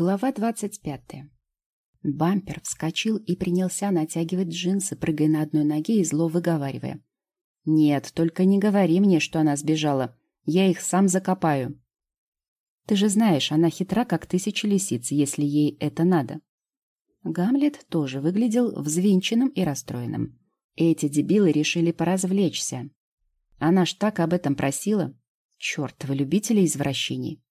Глава двадцать пятая. Бампер вскочил и принялся натягивать джинсы, прыгая на одной ноге и зло выговаривая. «Нет, только не говори мне, что она сбежала. Я их сам закопаю». «Ты же знаешь, она хитра, как тысяча лисиц, если ей это надо». Гамлет тоже выглядел взвинченным и расстроенным. Эти дебилы решили поразвлечься. Она ж так об этом просила. Чёртовы любители извращений.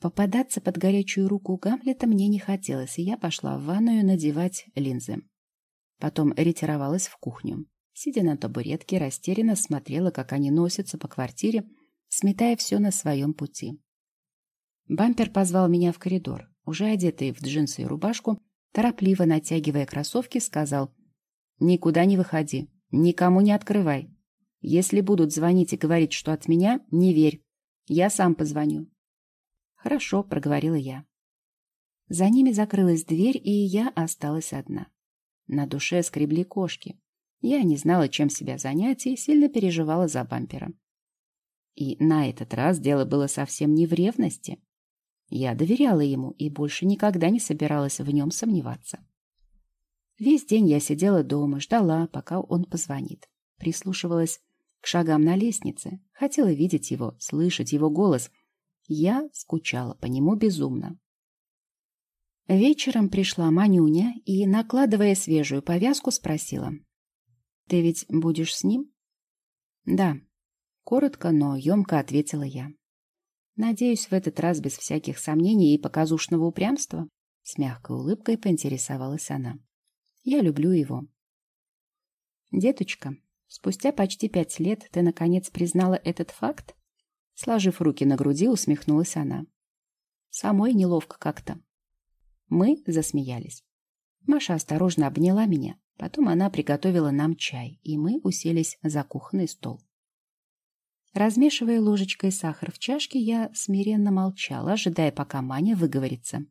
Попадаться под горячую руку Гамлета мне не хотелось, и я пошла в ванную надевать линзы. Потом ретировалась в кухню. Сидя на табуретке, растерянно смотрела, как они носятся по квартире, сметая все на своем пути. Бампер позвал меня в коридор. Уже одетый в джинсы и рубашку, торопливо натягивая кроссовки, сказал «Никуда не выходи, никому не открывай. Если будут звонить и говорить, что от меня, не верь. Я сам позвоню. Хорошо, проговорила я. За ними закрылась дверь, и я осталась одна. На душе скребли кошки. Я не знала, чем себя занять, и сильно переживала за бампера. И на этот раз дело было совсем не в ревности. Я доверяла ему и больше никогда не собиралась в нем сомневаться. Весь день я сидела дома, ждала, пока он позвонит. Прислушивалась к шагам на лестнице. Хотела видеть его, слышать его голос. Я скучала по нему безумно. Вечером пришла Манюня и, накладывая свежую повязку, спросила. «Ты ведь будешь с ним?» «Да», — коротко, но емко ответила я. «Надеюсь, в этот раз без всяких сомнений и показушного упрямства?» С мягкой улыбкой поинтересовалась она. «Я люблю его». «Деточка, Спустя почти пять лет ты, наконец, признала этот факт? Сложив руки на груди, усмехнулась она. Самой неловко как-то. Мы засмеялись. Маша осторожно обняла меня. Потом она приготовила нам чай, и мы уселись за кухонный стол. Размешивая ложечкой сахар в чашке, я смиренно молчала, ожидая, пока Маня выговорится.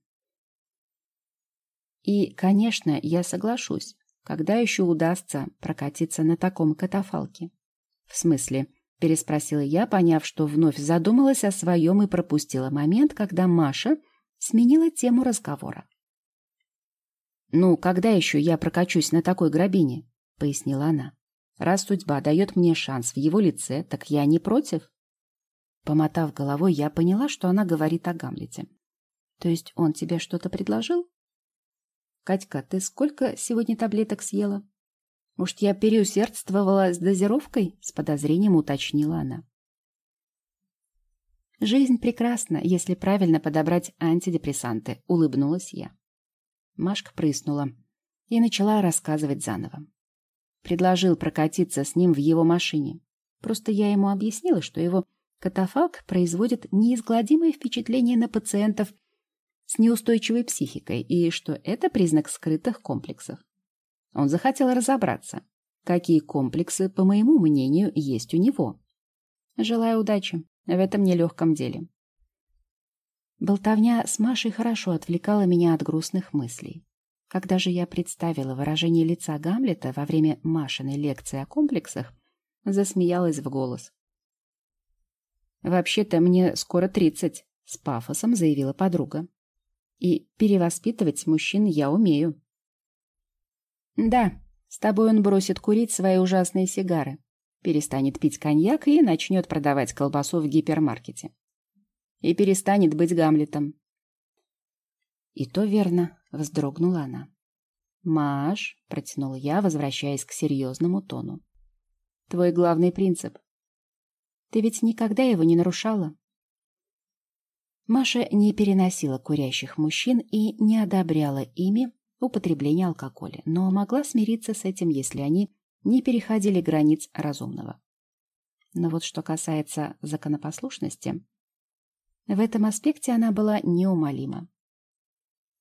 И, конечно, я соглашусь. Когда еще удастся прокатиться на таком катафалке? В смысле? Переспросила я, поняв, что вновь задумалась о своем и пропустила момент, когда Маша сменила тему разговора. «Ну, когда еще я прокачусь на такой грабине?» — пояснила она. «Раз судьба дает мне шанс в его лице, так я не против». Помотав головой, я поняла, что она говорит о Гамлете. «То есть он тебе что-то предложил?» «Катька, ты сколько сегодня таблеток съела?» «Может, я переусердствовала с дозировкой?» — с подозрением уточнила она. «Жизнь прекрасна, если правильно подобрать антидепрессанты», — улыбнулась я. Машка прыснула и начала рассказывать заново. Предложил прокатиться с ним в его машине. Просто я ему объяснила, что его катафалк производит неизгладимое впечатление на пациентов с неустойчивой психикой и что это признак скрытых комплексов. Он захотел разобраться, какие комплексы, по моему мнению, есть у него. Желаю удачи в этом нелегком деле. Болтовня с Машей хорошо отвлекала меня от грустных мыслей. Когда же я представила выражение лица Гамлета во время Машиной лекции о комплексах, засмеялась в голос. «Вообще-то мне скоро тридцать», — с пафосом заявила подруга. И перевоспитывать мужчин я умею. Да, с тобой он бросит курить свои ужасные сигары, перестанет пить коньяк и начнет продавать колбасу в гипермаркете. И перестанет быть Гамлетом. И то верно, вздрогнула она. «Маш», — протянула я, возвращаясь к серьезному тону, — «твой главный принцип. Ты ведь никогда его не нарушала?» Маша не переносила курящих мужчин и не одобряла ими употребление алкоголя, но могла смириться с этим, если они не переходили границ разумного. Но вот что касается законопослушности, в этом аспекте она была неумолима.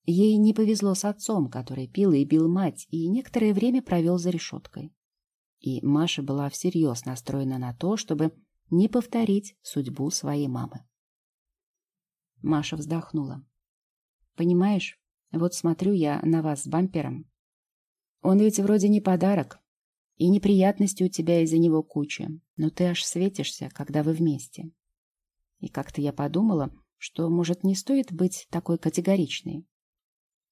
Ей не повезло с отцом, который пил и бил мать, и некоторое время провел за решеткой. И Маша была всерьез настроена на то, чтобы не повторить судьбу своей мамы. Маша вздохнула. Понимаешь, вот смотрю я на вас с бампером. Он ведь вроде не подарок, и неприятности у тебя из-за него куча, но ты аж светишься, когда вы вместе. И как-то я подумала, что, может, не стоит быть такой категоричной.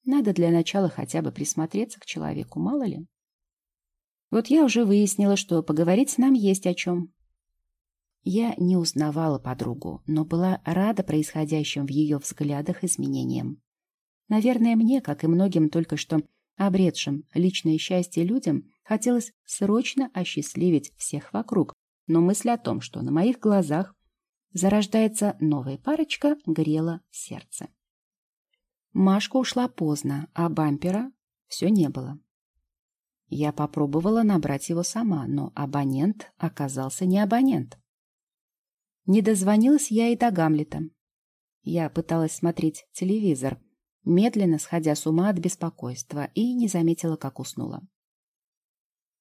Надо для начала хотя бы присмотреться к человеку, мало ли. Вот я уже выяснила, что поговорить нам есть о чем. Я не узнавала подругу, но была рада происходящим в ее взглядах изменениям. Наверное, мне, как и многим только что обретшим личное счастье людям, хотелось срочно осчастливить всех вокруг, но мысль о том, что на моих глазах зарождается новая парочка, грела сердце. Машка ушла поздно, а бампера все не было. Я попробовала набрать его сама, но абонент оказался не абонент. Не дозвонилась я и до Гамлета. Я пыталась смотреть телевизор, медленно сходя с ума от беспокойства, и не заметила, как уснула.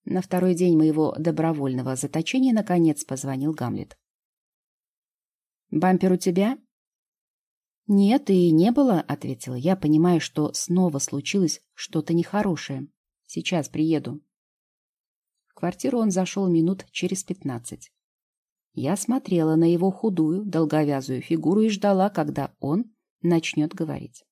На второй день моего добровольного заточения наконец позвонил Гамлет. «Бампер у тебя?» «Нет, и не было», — ответила я, понимая, что снова случилось что-то нехорошее. «Сейчас приеду». В квартиру он зашел минут через пятнадцать. Я смотрела на его худую, долговязую фигуру и ждала, когда он начнет говорить.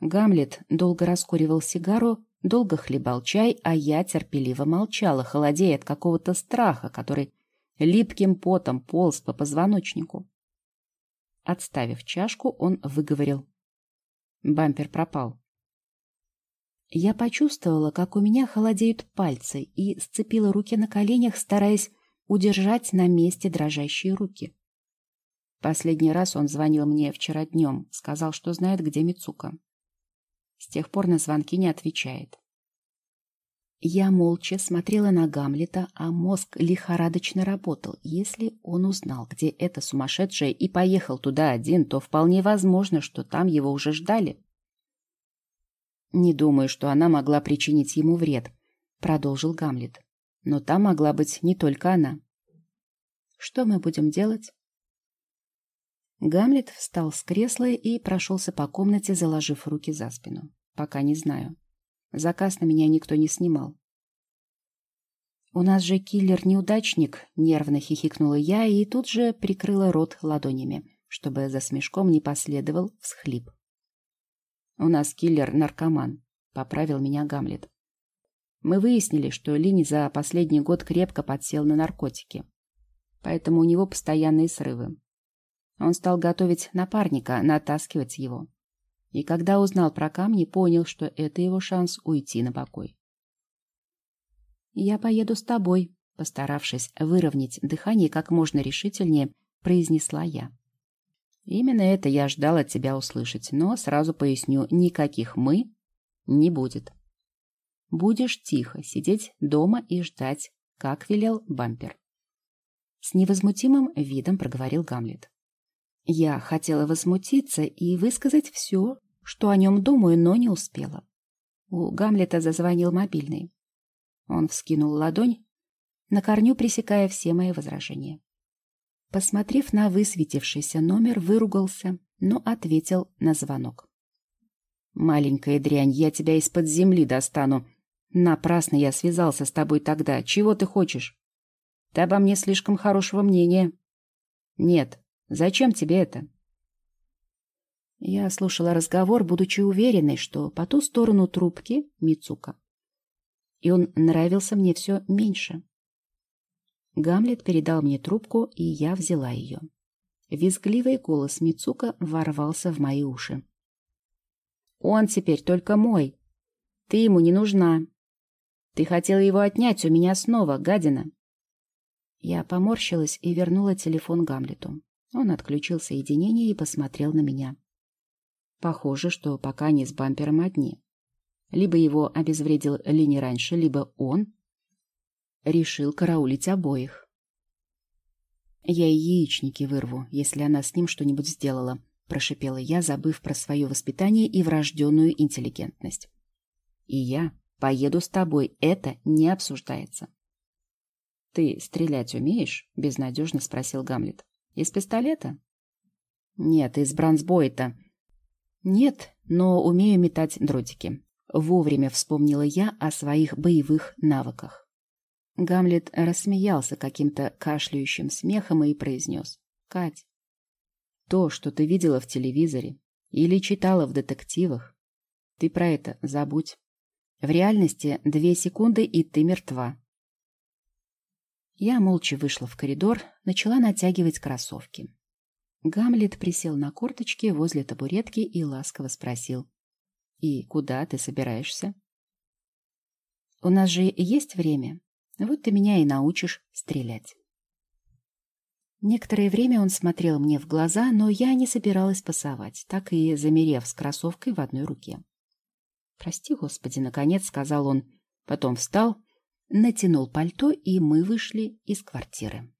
Гамлет долго раскуривал сигару, долго хлебал чай, а я терпеливо молчала, холодея от какого-то страха, который липким потом полз по позвоночнику. Отставив чашку, он выговорил. Бампер пропал. Я почувствовала, как у меня холодеют пальцы, и сцепила руки на коленях, стараясь удержать на месте дрожащие руки. Последний раз он звонил мне вчера днем, сказал, что знает, где Мицука. С тех пор на звонки не отвечает. Я молча смотрела на Гамлета, а мозг лихорадочно работал. Если он узнал, где эта сумасшедшая, и поехал туда один, то вполне возможно, что там его уже ждали. «Не думаю, что она могла причинить ему вред», — продолжил Гамлет. «Но там могла быть не только она». «Что мы будем делать?» Гамлет встал с кресла и прошелся по комнате, заложив руки за спину. «Пока не знаю. Заказ на меня никто не снимал». «У нас же киллер-неудачник», — нервно хихикнула я и тут же прикрыла рот ладонями, чтобы за смешком не последовал всхлип. «У нас киллер-наркоман», — поправил меня Гамлет. Мы выяснили, что Лини за последний год крепко подсел на наркотики, поэтому у него постоянные срывы. Он стал готовить напарника, натаскивать его. И когда узнал про камни, понял, что это его шанс уйти на покой. «Я поеду с тобой», — постаравшись выровнять дыхание как можно решительнее, произнесла я. «Именно это я ждал от тебя услышать, но сразу поясню, никаких «мы» не будет. Будешь тихо сидеть дома и ждать, как велел бампер». С невозмутимым видом проговорил Гамлет. Я хотела возмутиться и высказать все, что о нем думаю, но не успела. У Гамлета зазвонил мобильный. Он вскинул ладонь, на корню пресекая все мои возражения. Посмотрев на высветившийся номер, выругался, но ответил на звонок. «Маленькая дрянь, я тебя из-под земли достану. Напрасно я связался с тобой тогда. Чего ты хочешь? Ты обо мне слишком хорошего мнения». «Нет, Зачем тебе это?» Я слушала разговор, будучи уверенной, что по ту сторону трубки Мицука. И он нравился мне все меньше. Гамлет передал мне трубку, и я взяла ее. Визгливый голос Мицука ворвался в мои уши. «Он теперь только мой. Ты ему не нужна. Ты хотела его отнять у меня снова, гадина». Я поморщилась и вернула телефон Гамлету. Он отключил соединение и посмотрел на меня. Похоже, что пока они с бампером одни. Либо его обезвредил Лини раньше, либо он решил караулить обоих. «Я яичники вырву, если она с ним что-нибудь сделала», — прошипела я, забыв про свое воспитание и врожденную интеллигентность. «И я поеду с тобой, это не обсуждается». «Ты стрелять умеешь?» — безнадежно спросил Гамлет. Из пистолета? Нет, из бронзбойта. Нет, но умею метать дротики. Вовремя вспомнила я о своих боевых навыках. Гамлет рассмеялся каким-то кашляющим смехом и произнес. «Кать, То, что ты видела в телевизоре или читала в детективах, ты про это забудь. В реальности две секунды, и ты мертва. Я молча вышла в коридор, начала натягивать кроссовки. Гамлет присел на корточки возле табуретки и ласково спросил. «И куда ты собираешься?» «У нас же есть время. Вот ты меня и научишь стрелять». Некоторое время он смотрел мне в глаза, но я не собиралась пасовать, так и замерев с кроссовкой в одной руке. «Прости, Господи, наконец», — сказал он. Потом встал, натянул пальто, и мы вышли из квартиры.